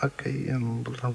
أكي ينضرب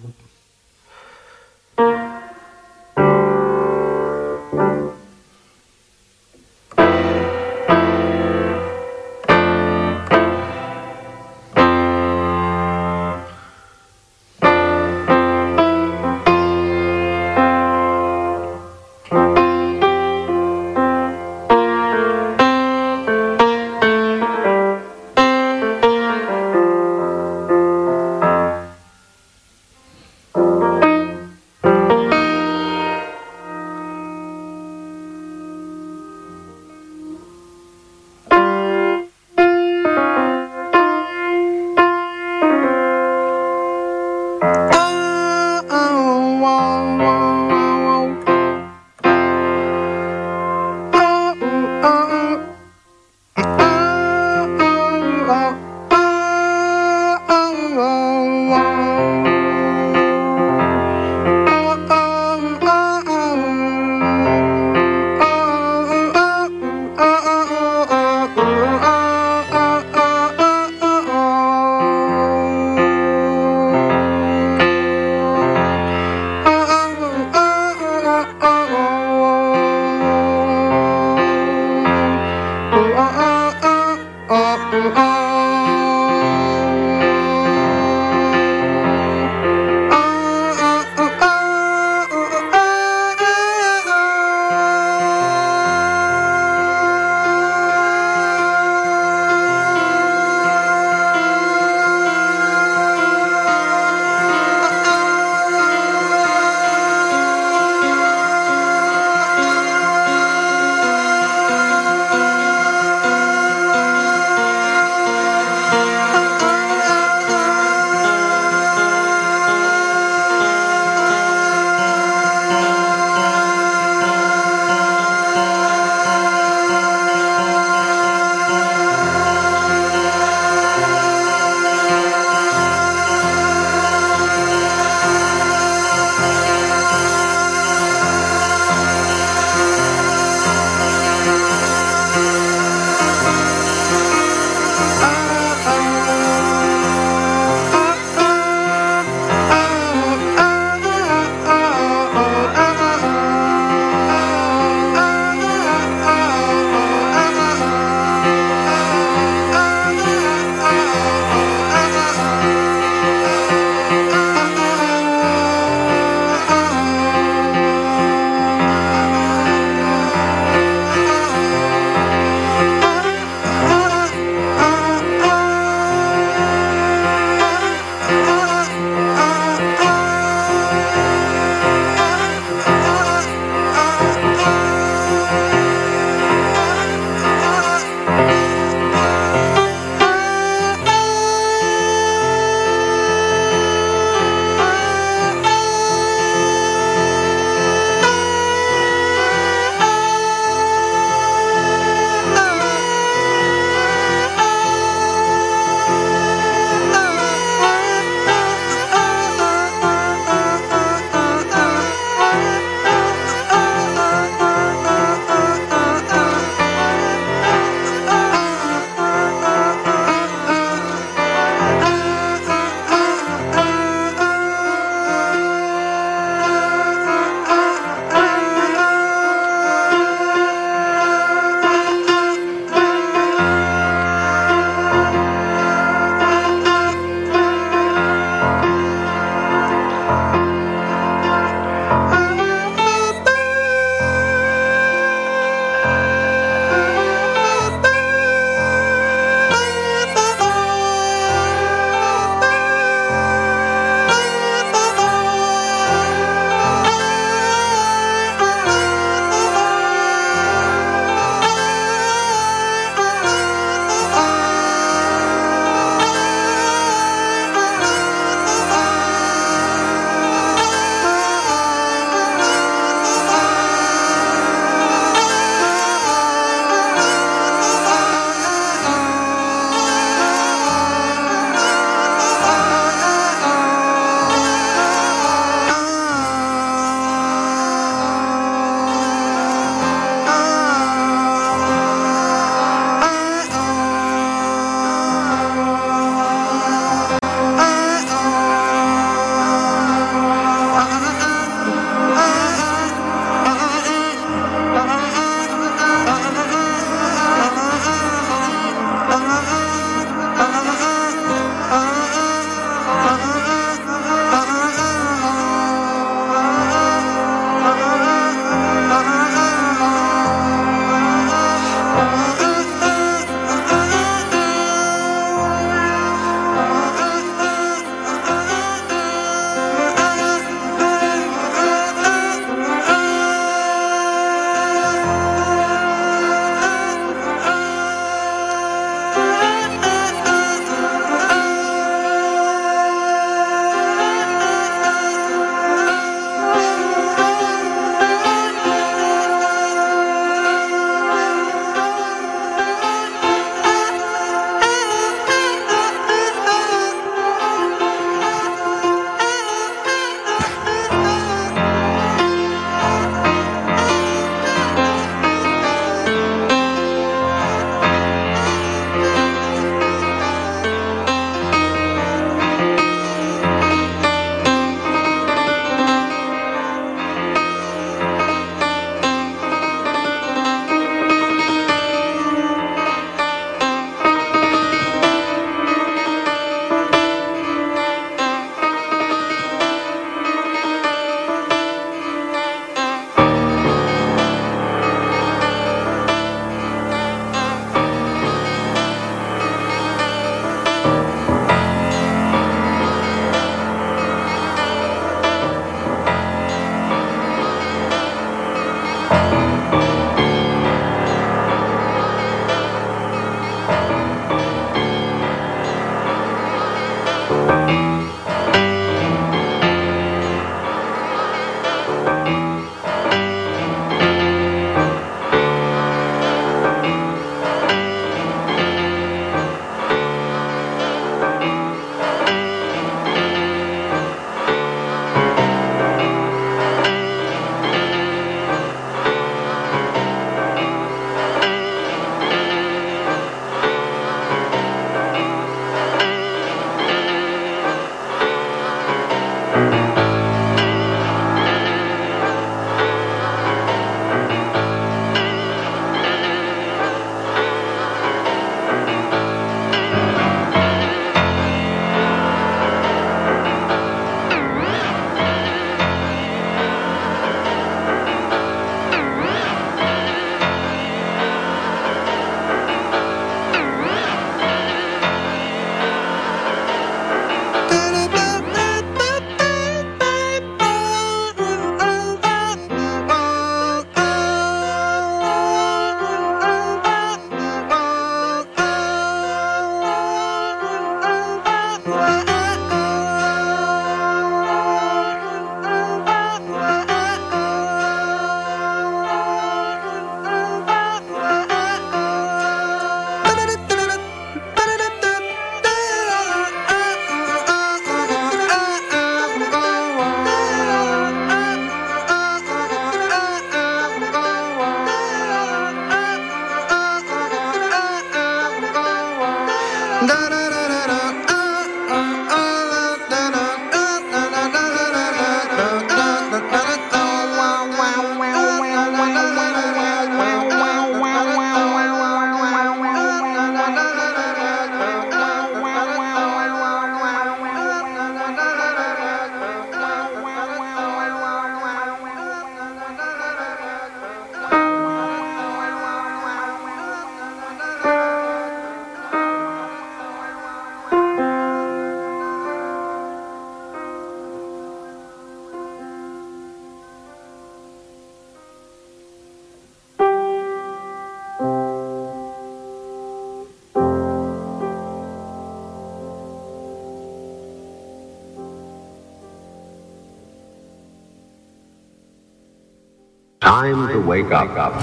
Time to wake up.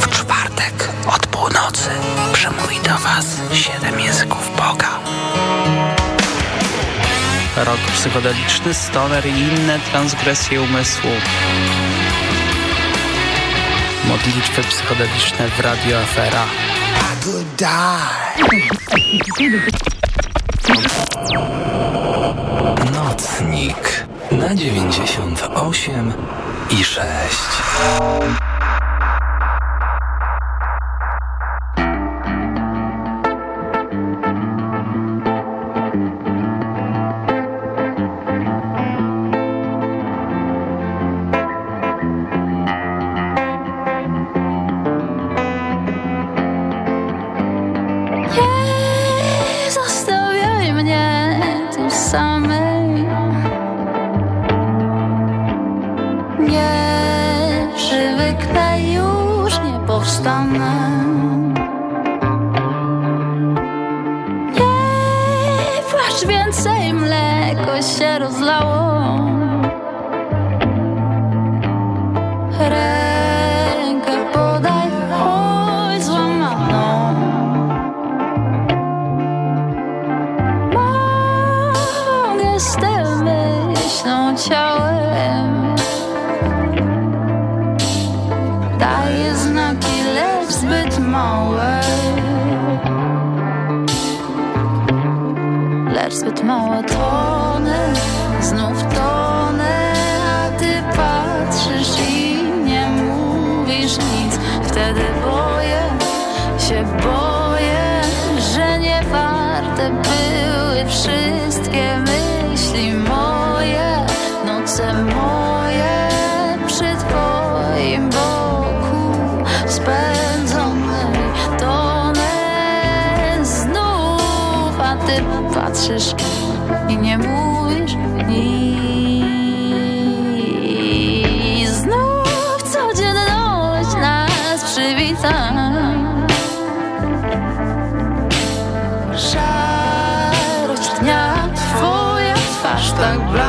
W czwartek od północy przemówi do Was siedem języków Boga. Rok psychodeliczny, stoner i inne transgresje umysłu. Modlitwy psychodeliczne w Radio Afera. Nocnik na 98 i 6. Lecz zbyt małe tonę Znów tonę A ty patrzysz i nie mówisz nic. Wtedy boję się boję, i nie mówisz nic. Znów codzienność nas przywita. Szarość dnia, twoja twarz tak blaska.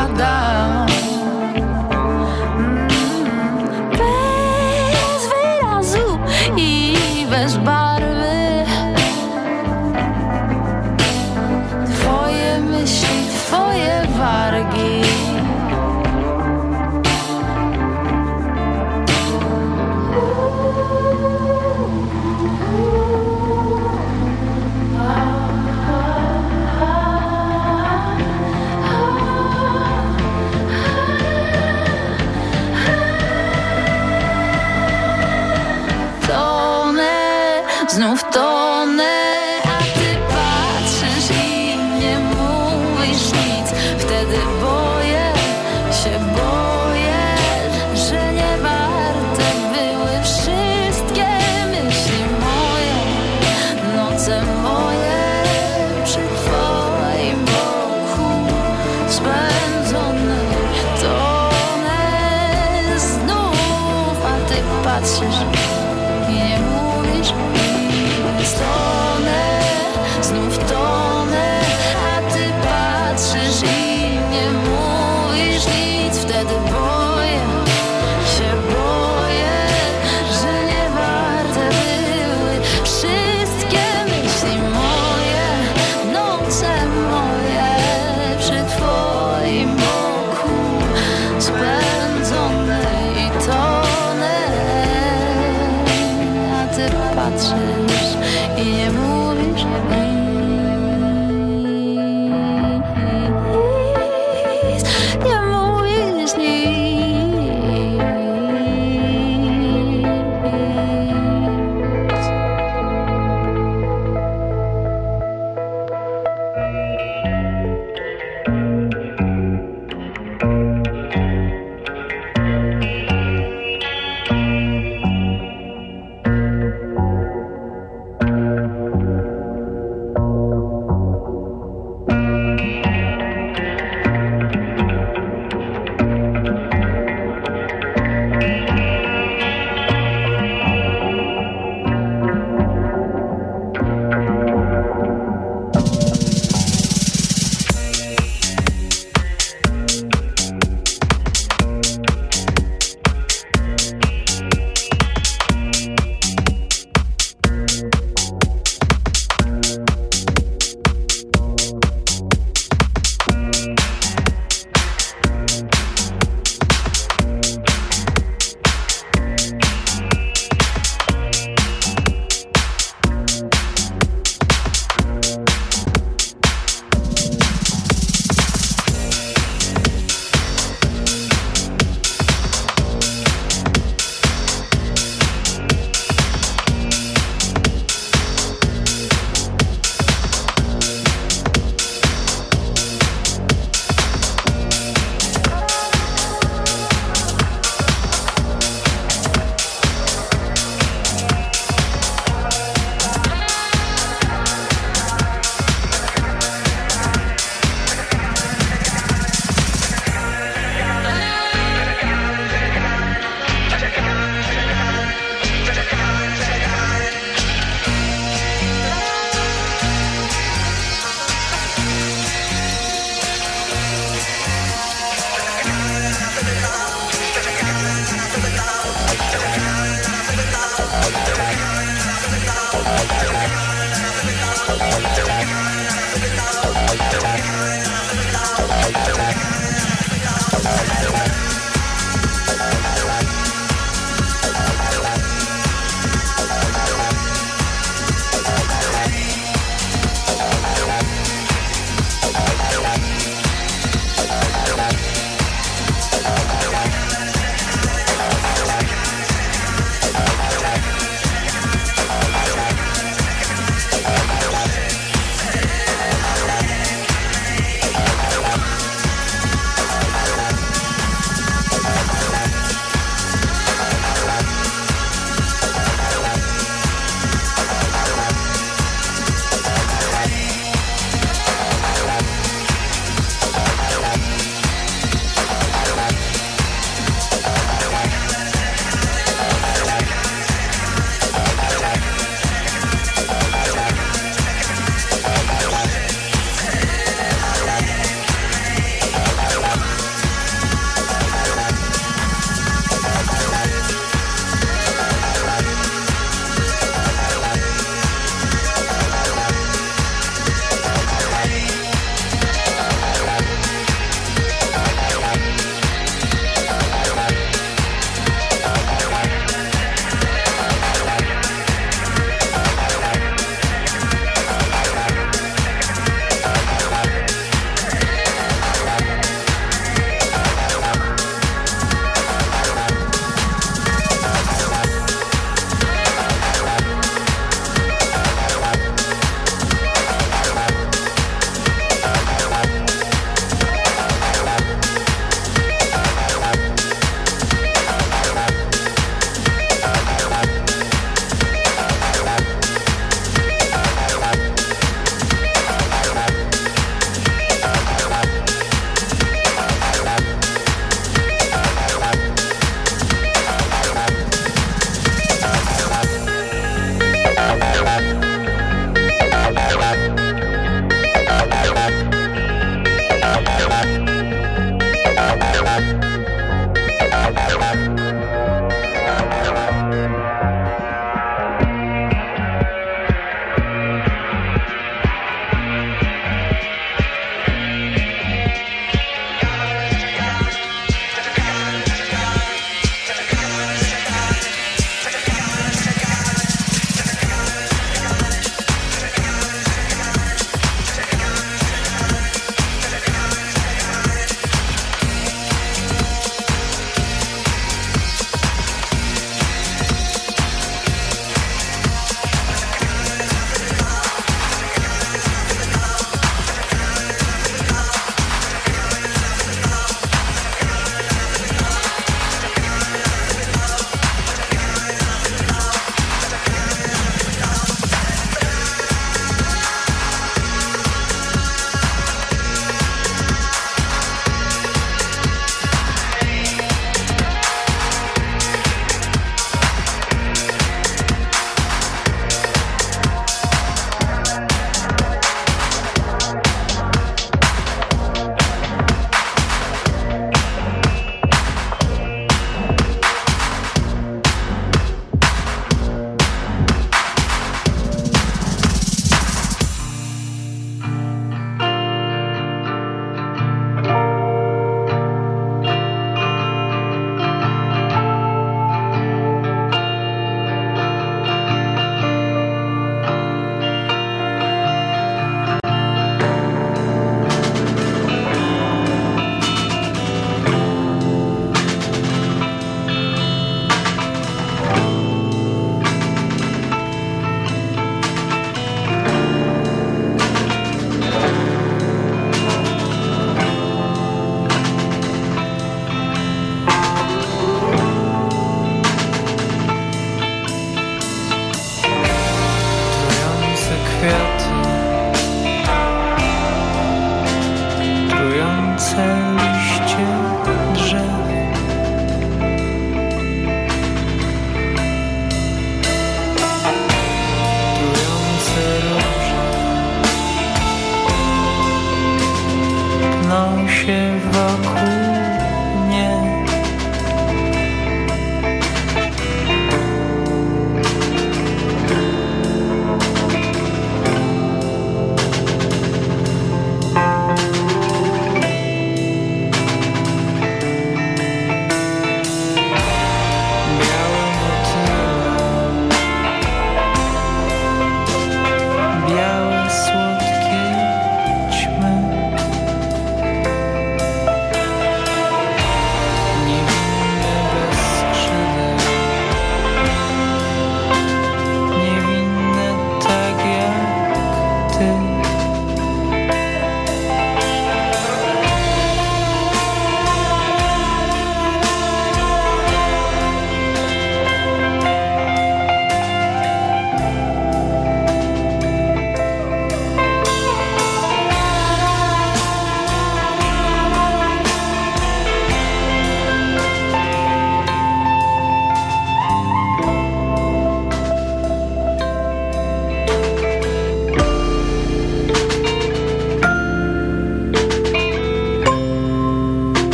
A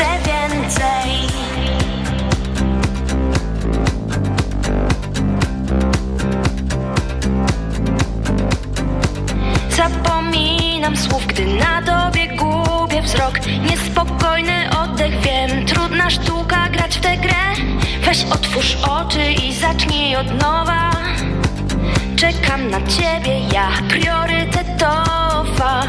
chcę więcej. Zapominam słów, gdy na tobie gubię wzrok. Niespokojny oddech, wiem, trudna sztuka grać w tę grę. Weź otwórz oczy i zacznij od nowa. Czekam na ciebie, ja priorytetowa.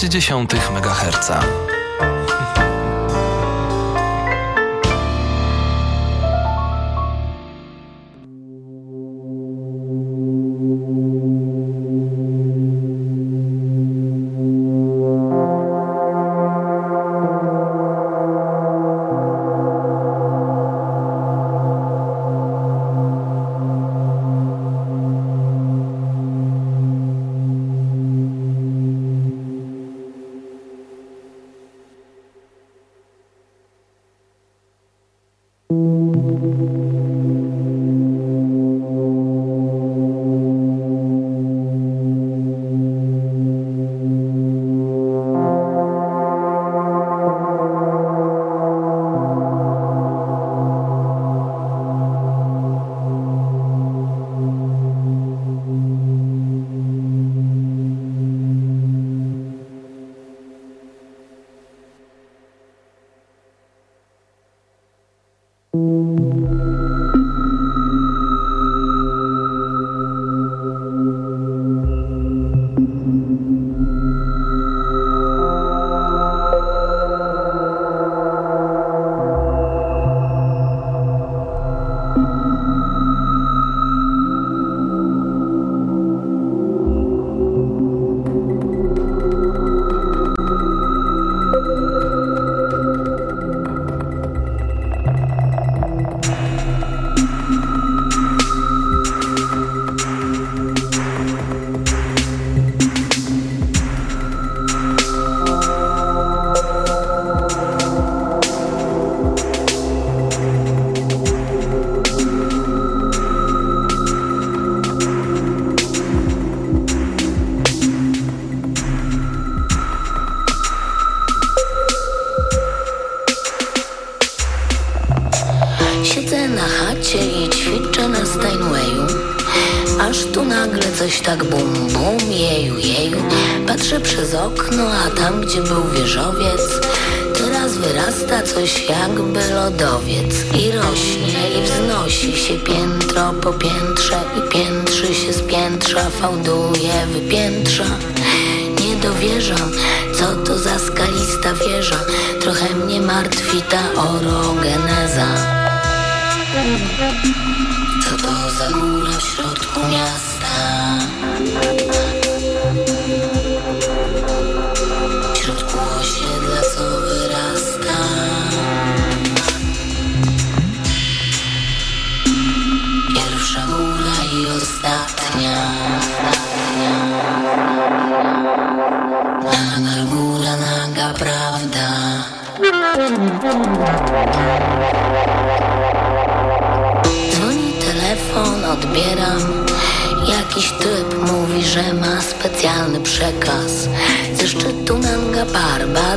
98,6 MHz.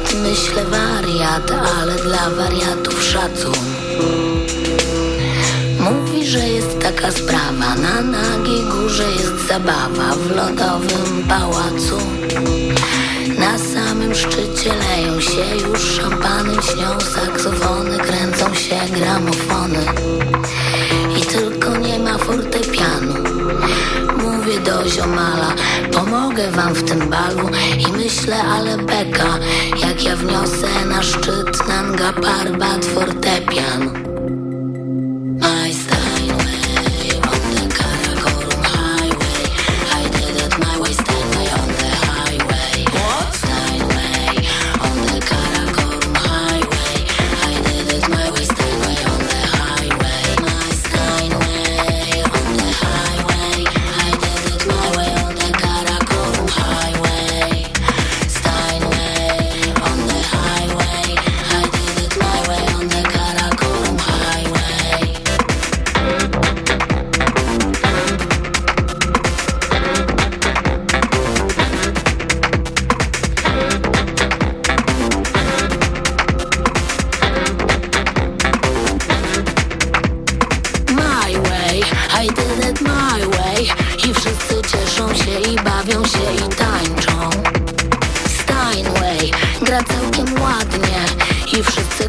Parbat Myślę wariat, ale dla wariatów szacun. Mówi, że jest taka sprawa Na nagiej górze jest zabawa W lodowym pałacu. Na samym szczycie leją się już szampany Śnią saksofony, kręcą się gramofony. I tylko nie ma fortepianu Mówię do ziomala Pomogę wam w tym balu I myślę, ale beka Jak ja wniosę na szczyt Nanga Parbat fortepian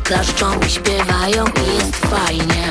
klaszczą i śpiewają i jest fajnie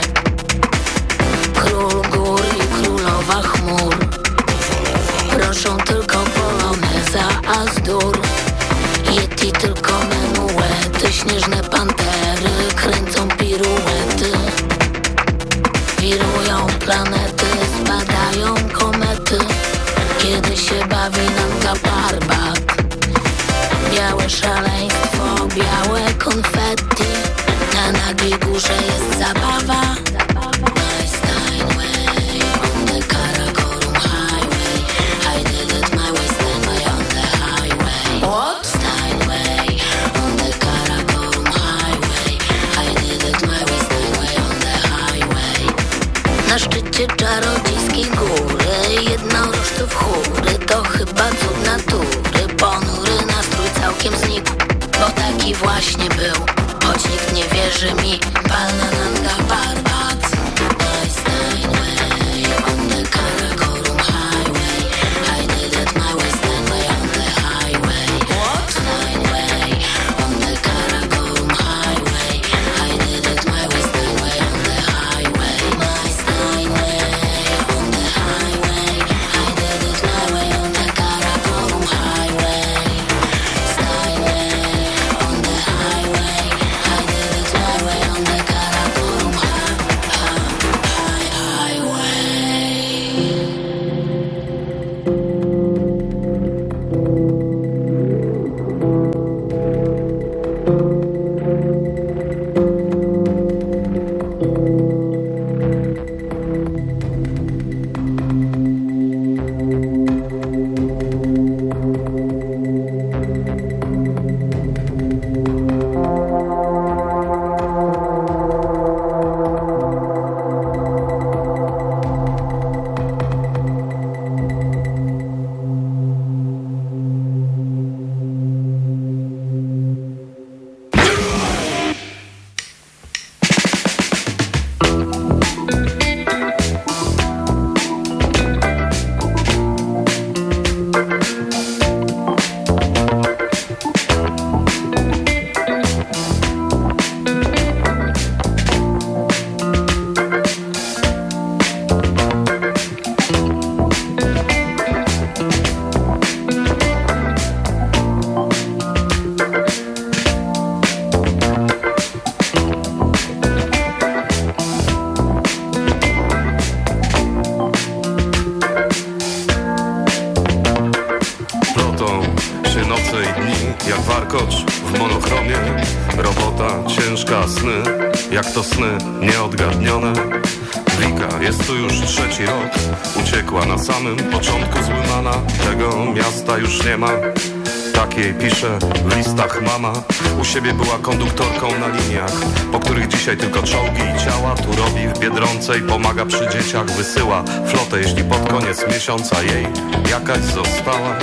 Pomaga przy dzieciach Wysyła flotę, jeśli pod koniec miesiąca jej jakaś została.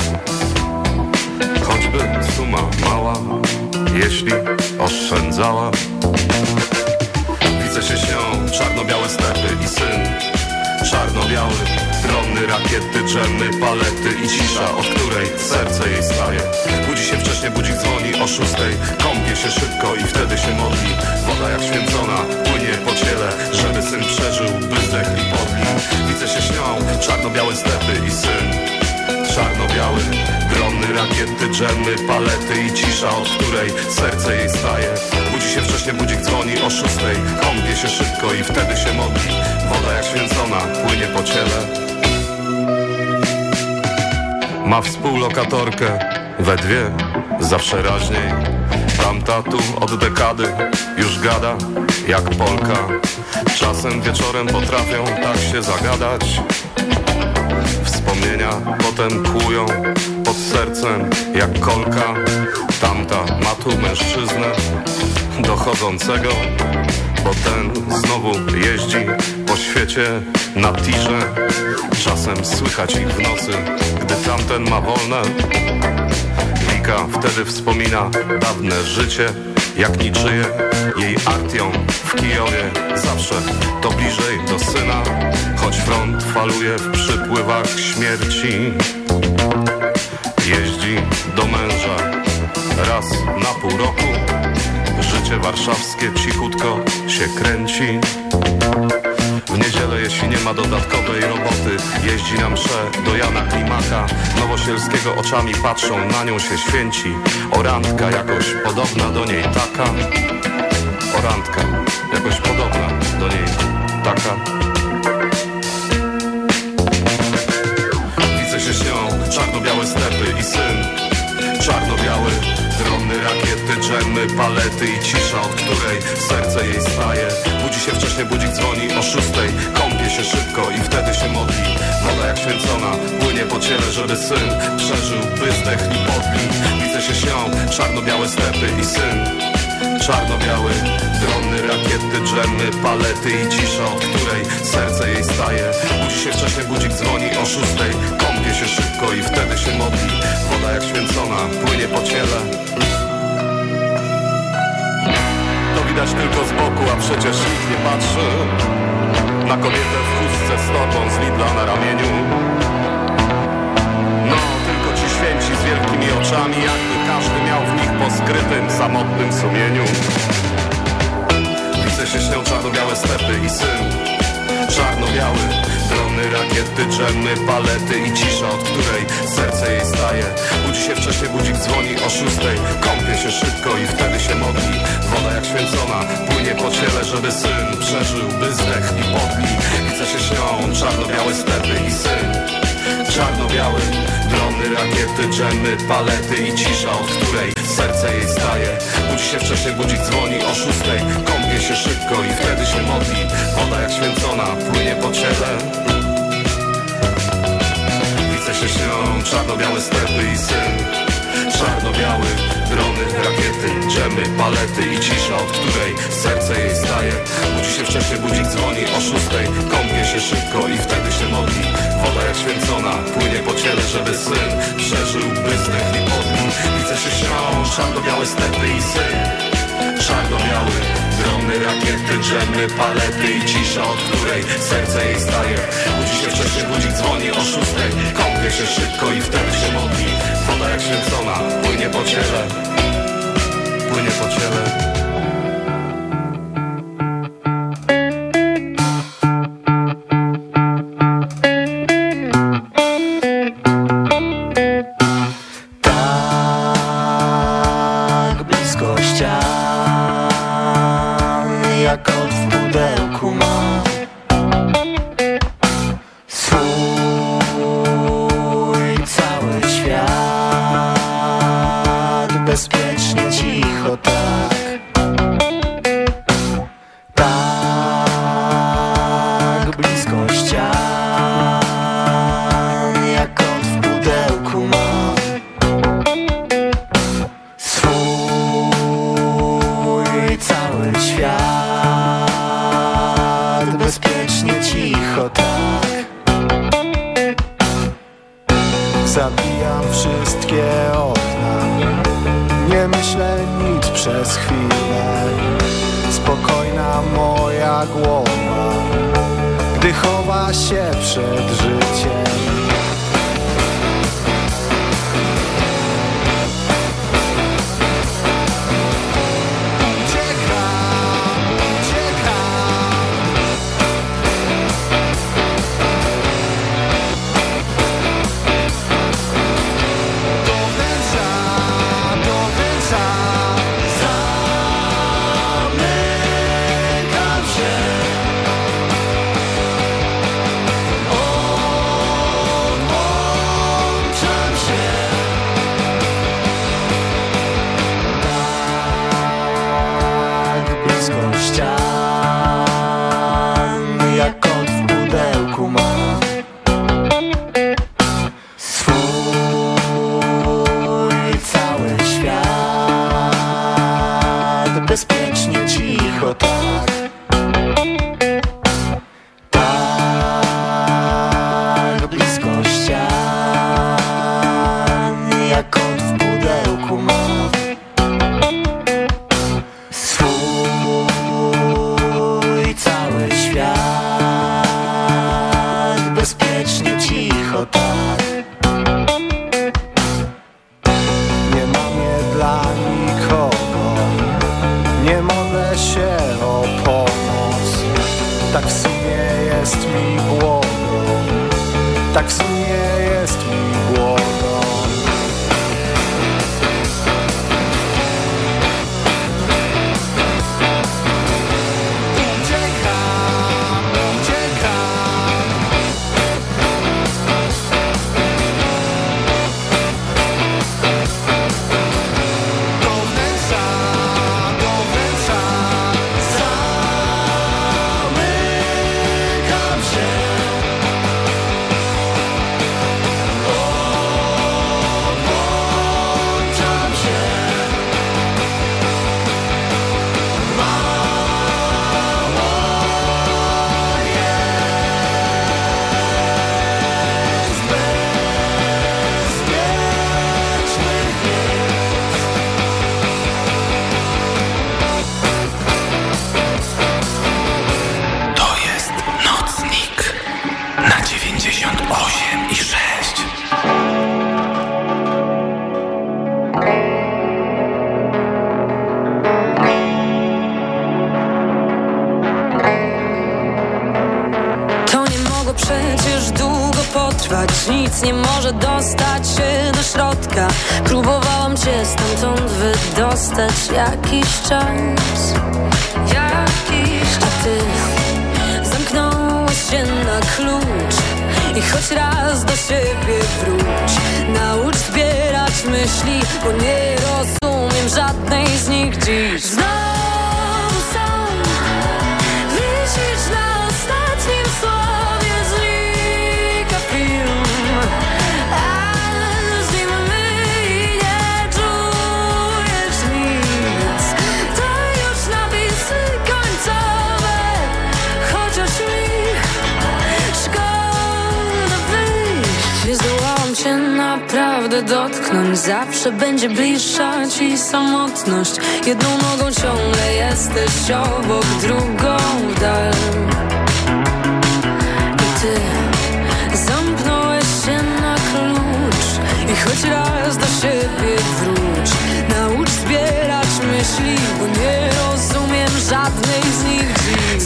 Choćby suma mała, jeśli oszczędzała. Widzę się śnią czarno-białe stepy i syn Czarno-biały, drony, rakiety, dżemy, palety i cisza Od której serce jej staje. Budzi się wcześnie, budzik dzwoni o szóstej. Kąpie się szybko i wtedy się modli. Woda jak święcona płynie po ciele Żeby syn przeżył, by i podli. Widzę się śnią czarno-białe stepy i syn. Czarno-biały, drony, rakiety, dżemy, palety i cisza Od której serce jej staje. Budzi się wcześnie, budzik dzwoni o szóstej. Kąpie się szybko i wtedy się modli. Woda jak święcona płynie po ciele Ma współlokatorkę. We dwie, zawsze raźniej. Tamta tu od dekady już gada jak Polka. Czasem wieczorem potrafią tak się zagadać. Wspomnienia potem kłują pod sercem jak kolka. Tamta ma tu mężczyznę dochodzącego Bo ten znowu jeździ po świecie na tirze Czasem słychać ich w nocy, gdy tamten ma wolne. Wika wtedy wspomina dawne życie jak niczyje Jej artią w Kijowie. Zawsze to bliżej do syna Choć front faluje w przypływach śmierci. Jeździ do męża raz na pół roku Życie warszawskie cichutko się kręci. W niedzielę, jeśli nie ma dodatkowej roboty Jeździ na msze do Jana Klimaka. Nowosielskiego oczami patrzą, na nią się święci. Orantka jakoś podobna do niej taka. Orantka jakoś podobna do niej taka dżemy, palety i cisza, od której serce jej staje. Budzi się wcześniej, budzik dzwoni o szóstej. Kąpie się szybko i wtedy się modli. Woda jak święcona, płynie po ciele, żeby syn Przeżył, by zdechł i podli. Widzę się śnią, czarno-białe stepy i syn. Czarno-biały, drony, rakiety, dżemy, palety i cisza, od której serce jej staje. Budzi się wcześniej, budzik dzwoni o szóstej. Kąpie się szybko i wtedy się modli. Woda jak święcona, płynie po ciele widać tylko z boku, a przecież nikt nie patrzy Na kobietę w chustce z torbą z Lidla na ramieniu. No, tylko ci święci z wielkimi oczami Jakby każdy miał w nich po skrytym, samotnym sumieniu. Widzę się śnią czarno-białe stepy i syn Czarno-biały, drony, rakiety, dżemy, palety i cisza, od której serce jej staje. Budzi się wcześniej, budzik dzwoni o szóstej. Kąpie się szybko i wtedy się modli. Woda jak święcona, płynie po ciele, żeby syn przeżył, by zdechł i podli. Widzę się śnią czarno-białe stepy i syn Czarno-biały, drony, rakiety, dżemy, palety i cisza, od której serce jej staje. Budzi się wcześniej, budzik dzwoni o szóstej. Kąpie się szybko i wtedy się modli. Woda jak święcona, płynie po ciele. Widzę się śnią czarno-białe stepy i syn Czarno-biały, drony, rakiety, dżemy, palety i cisza, od której serce jej staje. Budzi się wcześniej, budzik dzwoni o szóstej. Kąpie się szybko i wtedy się modli. Woda jak święcona, płynie po ciele, żeby syn Przeżył, by zdechł i podli Widzę się śnią czarno-białe stepy i syn. Czarno-biały, drony, rakiety, dżemy, palety i cisza, od której serce jej staje. Budzi się wcześniej, budzik dzwoni o szóstej. Kąpie się szybko i wtedy się modli po ciele Płynie po ciele nie może dostać się do środka. Próbowałam cię stamtąd wydostać. Jakiś czas Jakiś czas. Ty zamknąłeś się na klucz I choć raz do siebie wróć. Naucz zbierać myśli, bo nie rozumiem żadnej z nich dziś. Znowu dotknąć Zawsze będzie bliższa ci samotność. Jedną nogą ciągle jesteś obok, drugą dal. I ty zamknąłeś się na klucz I choć raz do siebie wróć. Naucz zbierać myśli, bo nie rozumiem żadnej z nich dziś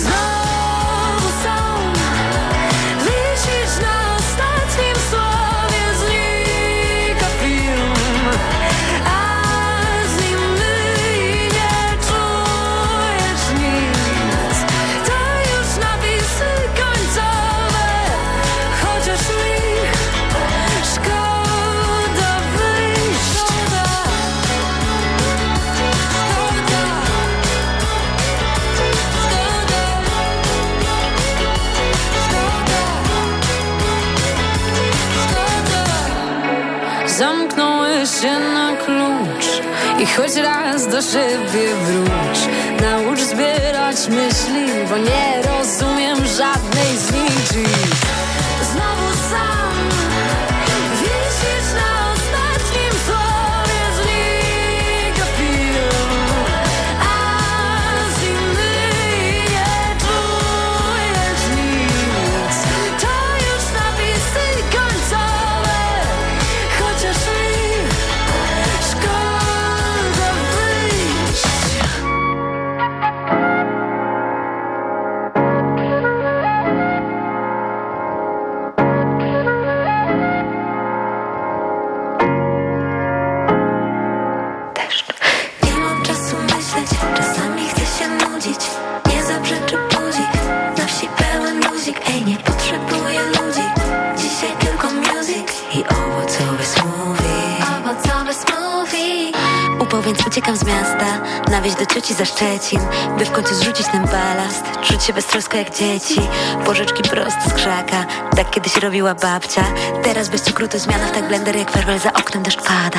I choć raz do siebie wróć Naucz zbierać myśli Bo nie rozumiem żadnej z nich. dziś uciekam z miasta Na wieś do cioci za Szczecin By w końcu zrzucić ten balast. Czuć się beztrosko jak dzieci Pożyczki prosto z krzaka. Tak kiedyś robiła babcia Teraz bez cukru to zmiana w tak blender jak werwel za oknem deszcz pada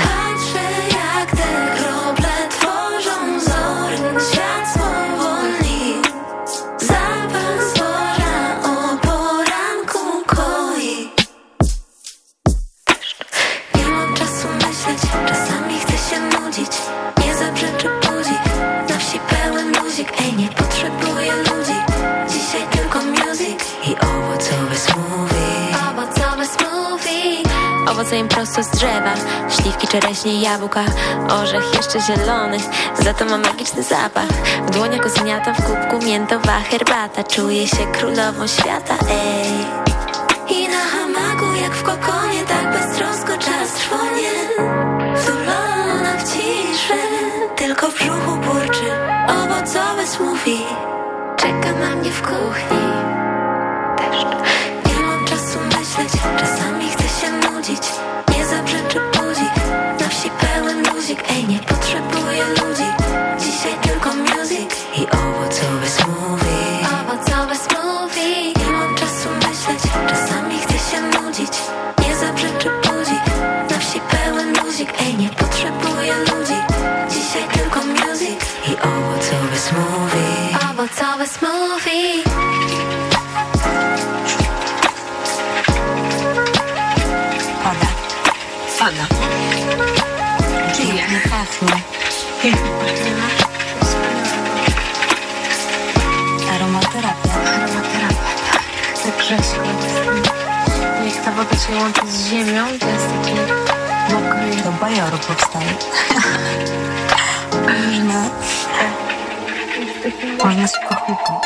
Owoce im prosto z drzewa Śliwki, czereśnie i jabłka. Orzech jeszcze zielony. Za to ma magiczny zapach. W dłoniach ozniata, w kubku miętowa herbata. Czuję się królową świata, ej. I na hamaku jak w kokonie Tak beztrosko czas trwonie. Wtulona w ciszę Tylko w brzuchu burczy. Owocowe smoothie. Czeka na mnie w kuchni Czasami chcę się nudzić Nie zaprzeczy budzik Na wsi pełen luzik Ej, nie potrzebuję ludzi. Dzisiaj tylko music I owocowe Pięknie. Aromaterapia. Aromaterapia, tak. Tak grześko. Jak ta woda się łączy z ziemią, to jest taki mokry. Do bajoru powstaje. Można... Można się pochłupać.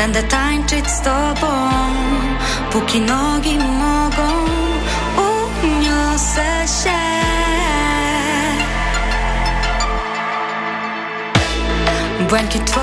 Będę tańczyć z tobą, póki nogi mogą, uniosę się. Błękit